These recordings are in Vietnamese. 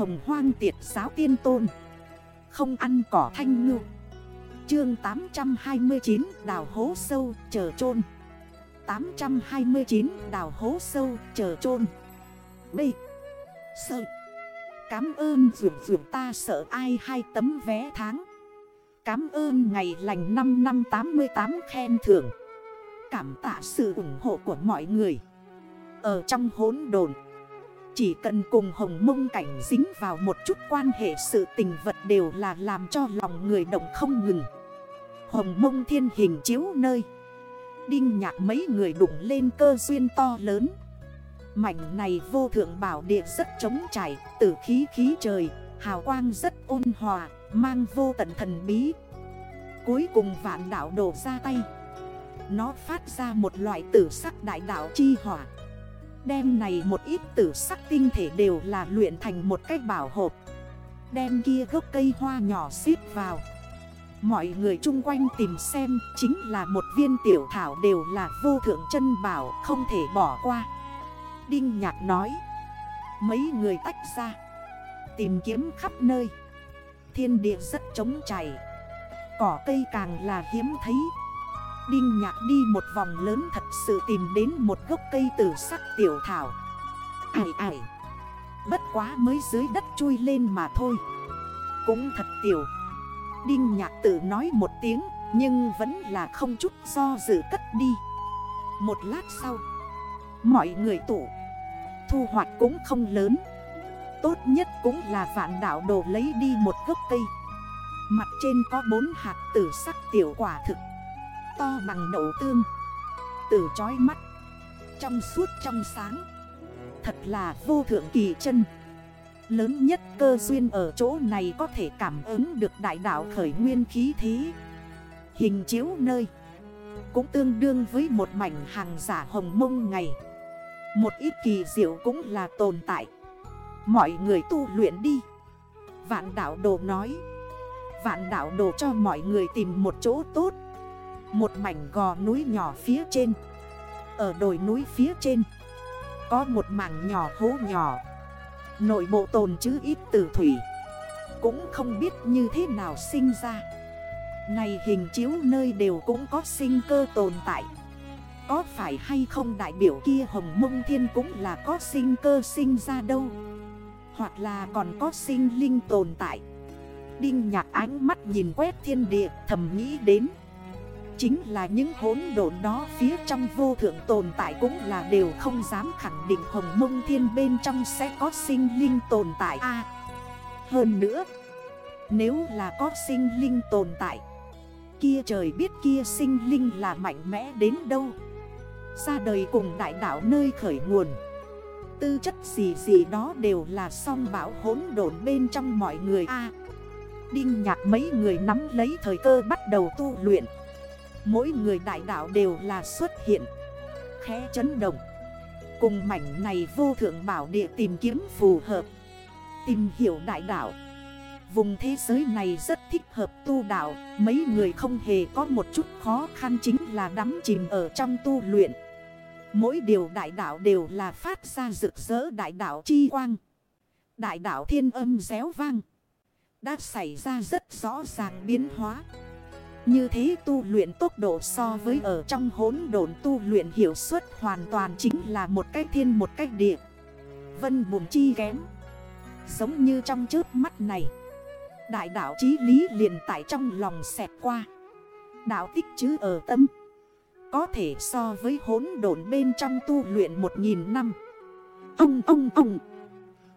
hồng hoang tiệt giáo tiên tôn. Không ăn cỏ thanh ngư. Chương 829 đào hố sâu, chờ chôn. 829 đào hố sâu, chờ chôn. B. Sợ. Cám ơn dường dường ta sợ ai hai tấm vé tháng. Cám ơn ngày lành 5 năm 88 khen thưởng. Cảm tạ sự ủng hộ của mọi người. Ở trong hốn đồn chỉ cần cùng hồng mông cảnh dính vào một chút quan hệ sự tình vật đều là làm cho lòng người động không ngừng. Hồng mông thiên hình chiếu nơi. Đinh nhạc mấy người đụng lên cơ duyên to lớn. Mảnh này vô thượng bảo địa rất trống trải Tử khí khí trời, Hào quang rất ôn hòa, Mang vô tận thần bí. Cuối cùng vạn đảo đổ ra tay. Nó phát ra một loại tử sắc đại đảo chi hỏa. Đem này một ít tử sắc tinh thể đều là luyện thành một cách bảo hộp Đem kia gốc cây hoa nhỏ xếp vào. Mọi người chung quanh tìm xem, chính là một viên tiểu thảo đều là vô thượng chân bảo, không thể bỏ qua. Đinh Nhạc nói, Mấy người tách ra, Tìm kiếm khắp nơi. Thiên địa rất trống chảy Cỏ cây càng là hiếm thấy Đinh Nhạc đi một vòng lớn thật sự tìm đến một gốc cây tử sắc tiểu thảo. Ải ải Bất quá mới dưới đất chui lên mà thôi. Cũng thật tiểu. Đinh nhạc tự nói một tiếng, Nhưng vẫn là không chút do dự cất đi. Một lát sau, Mọi người tụ. Thu hoạch cũng không lớn. Tốt nhất cũng là vạn đảo đồ lấy đi một gốc cây. Mặt trên có bốn hạt tử sắc tiểu quả thực. To bằng đậu tương. Tử chói mắt, Trong suốt trong sáng, Thật là vô thượng kỳ chân. Lớn nhất cơ duyên ở chỗ này có thể cảm ứng được đại đạo khởi nguyên khí thí Hình chiếu nơi, Cũng tương đương với một mảnh hàng giả hồng mông ngày. Một ít kỳ diệu cũng là tồn tại. Mọi người tu luyện đi. Vạn đạo đồ nói, Vạn đạo đồ cho mọi người tìm một chỗ tốt. Một mảnh gò núi nhỏ phía trên. Ở đồi núi phía trên, Có một mảng nhỏ hố nhỏ. Nội bộ tồn chứ ít tử thủy. Cũng không biết như thế nào sinh ra. Này hình chiếu nơi đều cũng có sinh cơ tồn tại. Có phải hay không đại biểu kia hồng mông thiên cũng là có sinh cơ sinh ra đâu? Hoặc là còn có sinh linh tồn tại? Đinh nhạc ánh mắt nhìn quét thiên địa, thầm nghĩ đến. Chính là những hốn độn đó phía trong vô thượng tồn tại cũng là đều không dám khẳng định hồng mông thiên bên trong sẽ có sinh linh tồn tại. A. Hơn nữa, nếu là có sinh linh tồn tại Kia trời biết kia sinh linh là mạnh mẽ đến đâu? Ra đời cùng đại đảo nơi khởi nguồn Tư chất gì gì đó đều là song bảo hốn độn bên trong mọi người. A. Đinh nhạc mấy người nắm lấy thời cơ bắt đầu tu luyện. Mỗi người đại đạo đều là xuất hiện. Khẽ chấn động. Cùng mảnh này vô thượng bảo địa tìm kiếm phù hợp. Tìm hiểu đại đạo. Vùng thế giới này rất thích hợp tu đạo. Mấy người không hề có một chút khó khăn chính là đắm chìm ở trong tu luyện. Mỗi điều đại đạo đều là phát ra rực rỡ đại đạo chi quang. Đại đạo thiên âm réo vang. Đã xảy ra rất rõ ràng biến hóa như thế tu luyện tốc độ so với ở trong hốn đồn tu luyện hiệu suất hoàn toàn chính là một cách thiên, một cách địa. Vân bùm chi kém. Giống như trong trước mắt này. Đại đạo chí lý liền tại trong lòng xẹt qua. Đạo tích chứ ở tâm. Có thể so với hốn đồn bên trong tu luyện một nghìn năm. Ông ông ông.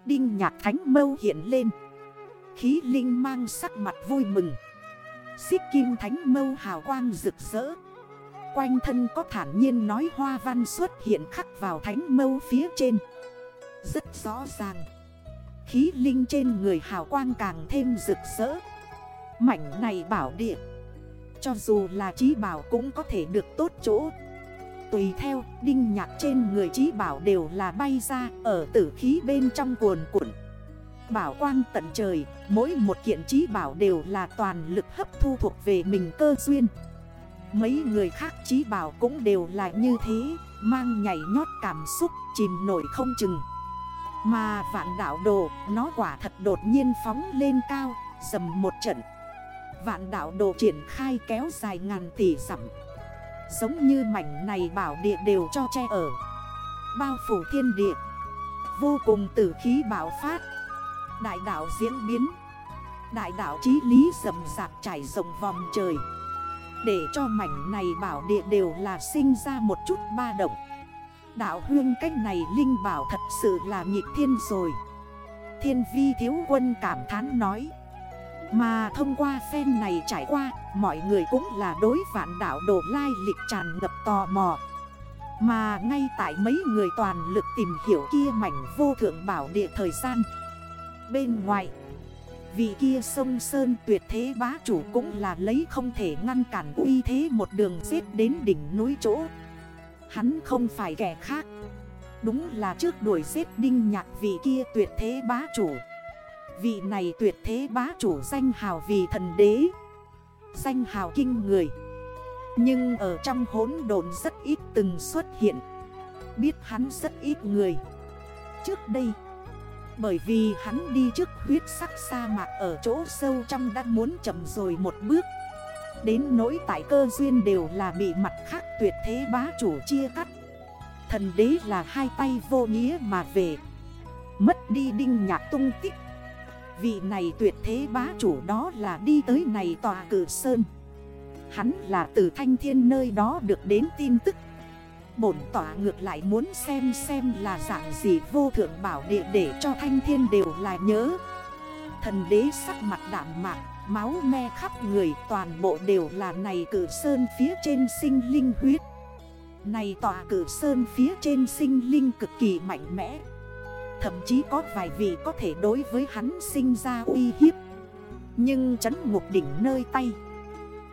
Đinh nhạc thánh mâu hiện lên. Khí linh mang sắc mặt vui mừng. Xích kim thánh mâu hào quang rực rỡ. Quanh thân có thản nhiên nói hoa văn xuất hiện khắc vào thánh mâu phía trên. Rất rõ ràng. Khí linh trên người hào quang càng thêm rực rỡ. Mảnh này bảo địa. Cho dù là trí bảo cũng có thể được tốt chỗ. Tùy theo, đinh nhạc trên người trí bảo đều là bay ra Ở tử khí bên trong cuồn cuộn. Bảo quang tận trời, mỗi một kiện trí bảo đều là toàn lực hấp thu thuộc về mình cơ duyên. Mấy người khác trí bảo cũng đều là như thế, mang nhảy nhót cảm xúc, chìm nổi không chừng. Mà vạn đảo đồ nó quả thật đột nhiên phóng lên cao Dầm một trận. Vạn đảo đồ triển khai kéo dài ngàn tỷ dặm. Giống như mảnh này bảo địa đều cho che ở. Bao phủ thiên địa. Vô cùng tử khí bảo phát. Đại đảo diễn biến. Đại đảo chí lý rầm rạp trải rộng vòng trời. Để cho mảnh này bảo địa đều là sinh ra một chút ba động. Đạo hương cách này linh bảo thật sự là nhịp thiên rồi. Thiên vi thiếu quân cảm thán nói. Mà thông qua phen này trải qua, Mọi người cũng là đối vạn đảo đồ lai lịch tràn ngập tò mò. Mà ngay tại mấy người toàn lực tìm hiểu kia mảnh vô thượng bảo địa thời gian Bên ngoài. Vị kia sông Sơn tuyệt thế bá chủ cũng là lấy không thể ngăn cản uy thế một đường xếp đến đỉnh núi chỗ. Hắn không phải kẻ khác. Đúng là trước đuổi xếp đinh nhạc vị kia tuyệt thế bá chủ. Vị này tuyệt thế bá chủ danh hào vì thần đế, Danh hào kinh người. Nhưng ở trong hốn đồn rất ít từng xuất hiện. Biết hắn rất ít người. Trước đây bởi vì hắn đi trước huyết sắc sa mạc ở chỗ sâu trong đã muốn chậm rồi một bước. Đến nỗi tại cơ duyên đều là bị mặt khác tuyệt thế bá chủ chia cắt. Thần đế là hai tay vô nghĩa mà về. Mất đi đinh nhạc tung tích. Vị này tuyệt thế bá chủ đó là đi tới này tòa cử sơn. Hắn là từ thanh thiên nơi đó được đến tin tức. Bổn tỏa ngược lại muốn xem xem là dạng gì vô thượng bảo địa để cho thanh thiên đều là nhớ. Thần đế sắc mặt đảm mạc, Máu me khắp người, toàn bộ đều là này cử sơn phía trên sinh linh huyết. Này tỏa cử sơn phía trên sinh linh cực kỳ mạnh mẽ. Thậm chí có vài vị có thể đối với hắn sinh ra uy hiếp. Nhưng chấn ngục đỉnh nơi tay,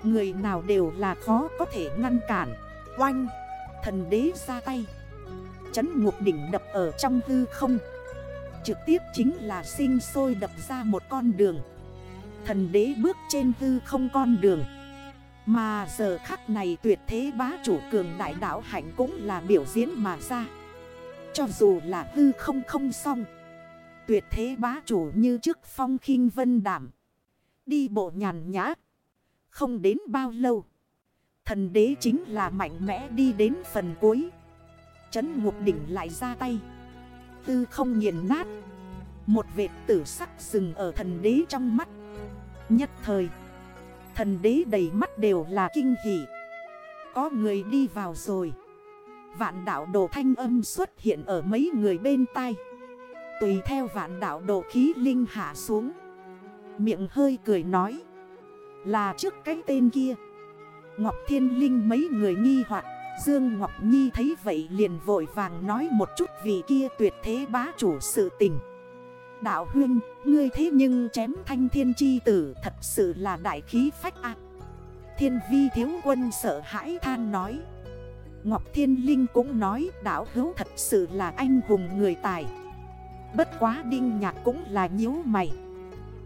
Người nào đều là khó có thể ngăn cản. Oanh! Thần đế ra tay. Chấn ngục đỉnh đập ở trong hư không. Trực tiếp chính là sinh sôi đập ra một con đường. Thần đế bước trên hư không con đường. Mà giờ khắc này tuyệt thế bá chủ cường đại đảo hạnh cũng là biểu diễn mà ra. Cho dù là hư không không xong, Tuyệt thế bá chủ như trước phong khinh vân đảm, Đi bộ nhàn nhã, Không đến bao lâu. Thần đế chính là mạnh mẽ đi đến phần cuối. Chấn ngục đỉnh lại ra tay. Tư không nghiền nát. Một vệt tử sắc rừng ở thần đế trong mắt. Nhất thời, Thần đế đầy mắt đều là kinh hỷ Có người đi vào rồi. Vạn đảo đồ thanh âm xuất hiện ở mấy người bên tai. Tùy theo vạn đảo đồ khí linh hạ xuống. Miệng hơi cười nói, Là trước cái tên kia. Ngọc Thiên Linh mấy người nghi hoặc. Dương Ngọc Nhi thấy vậy liền vội vàng nói một chút vì kia tuyệt thế bá chủ sự tình. Đạo huyên, ngươi thế nhưng chém thanh thiên chi tử thật sự là đại khí phách ác Thiên vi thiếu quân sợ hãi than nói. Ngọc Thiên Linh cũng nói đạo hữu thật sự là anh hùng người tài. Bất quá đinh nhạc cũng là nhíu mày.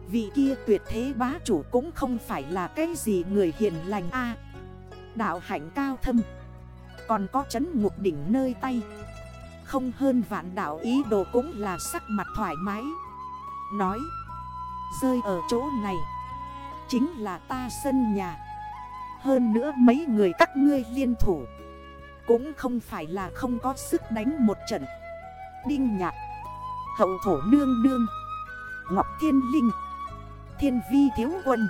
Vị kia tuyệt thế bá chủ cũng không phải là cái gì người hiền lành a. Đạo hạnh cao thâm. Còn có chấn ngục đỉnh nơi tay. Không hơn vạn đạo ý đồ cũng là sắc mặt thoải mái. Nói, Rơi ở chỗ này, Chính là ta sân nhà. Hơn nữa mấy người các ngươi liên thủ, Cũng không phải là không có sức đánh một trận. Đinh nhạc, Hậu thổ nương nương, Ngọc Thiên Linh, Thiên Vi Thiếu Quân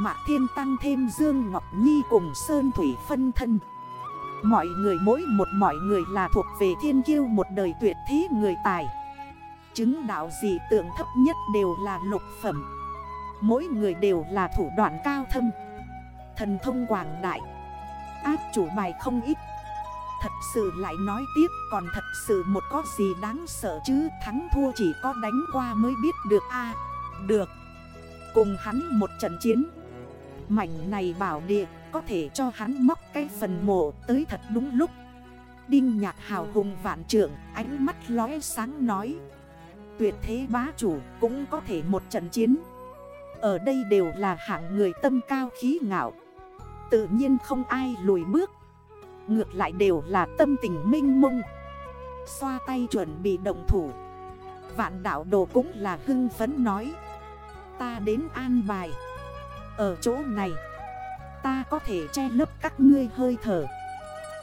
Mạ Thiên Tăng thêm Dương Ngọc Nhi cùng Sơn Thủy phân thân. Mọi người mỗi một mọi người là thuộc về thiên kiêu một đời tuyệt thế người tài. Chứng đạo gì tượng thấp nhất đều là lục phẩm. Mỗi người đều là thủ đoạn cao thâm. Thần thông quảng đại. Áp chủ bài không ít. Thật sự lại nói tiếp, còn thật sự một có gì đáng sợ chứ? Thắng thua chỉ có đánh qua mới biết được. A Được. Cùng hắn một trận chiến Mảnh này bảo địa, có thể cho hắn móc cái phần mộ tới thật đúng lúc. Đinh nhạc hào hùng vạn trưởng, ánh mắt lóe sáng nói, tuyệt thế bá chủ cũng có thể một trận chiến. Ở đây đều là hạng người tâm cao khí ngạo. Tự nhiên không ai lùi bước. Ngược lại đều là tâm tình minh mông. Xoa tay chuẩn bị động thủ. Vạn đảo đồ cũng là hưng phấn nói, Ta đến an bài. Ở chỗ này. Ta có thể che lấp các ngươi hơi thở.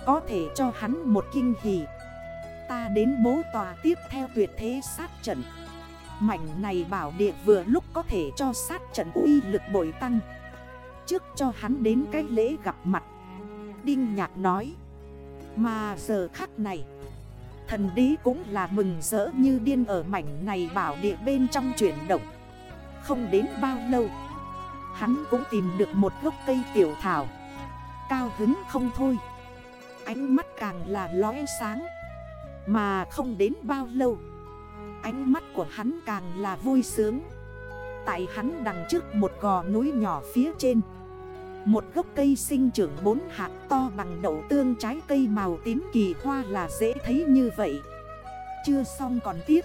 Có thể cho hắn một kinh hỉ. Ta đến bố tòa tiếp theo tuyệt thế sát trận. Mảnh này bảo địa vừa lúc có thể cho sát trận uy lực bội tăng. Trước cho hắn đến cái lễ gặp mặt. Đinh Nhạc nói, Mà giờ khắc này, Thần đế cũng là mừng rỡ như điên ở mảnh này bảo địa bên trong chuyển động. Không đến bao lâu Hắn cũng tìm được một gốc cây tiểu thảo. Cao hứng không thôi. Ánh mắt càng là lóe sáng. Mà không đến bao lâu, Ánh mắt của hắn càng là vui sướng. Tại hắn đằng trước một gò núi nhỏ phía trên, Một gốc cây sinh trưởng bốn hạt to bằng đậu tương trái cây màu tím kỳ hoa là dễ thấy như vậy. Chưa xong còn tiếp.